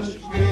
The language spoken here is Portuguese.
Deus.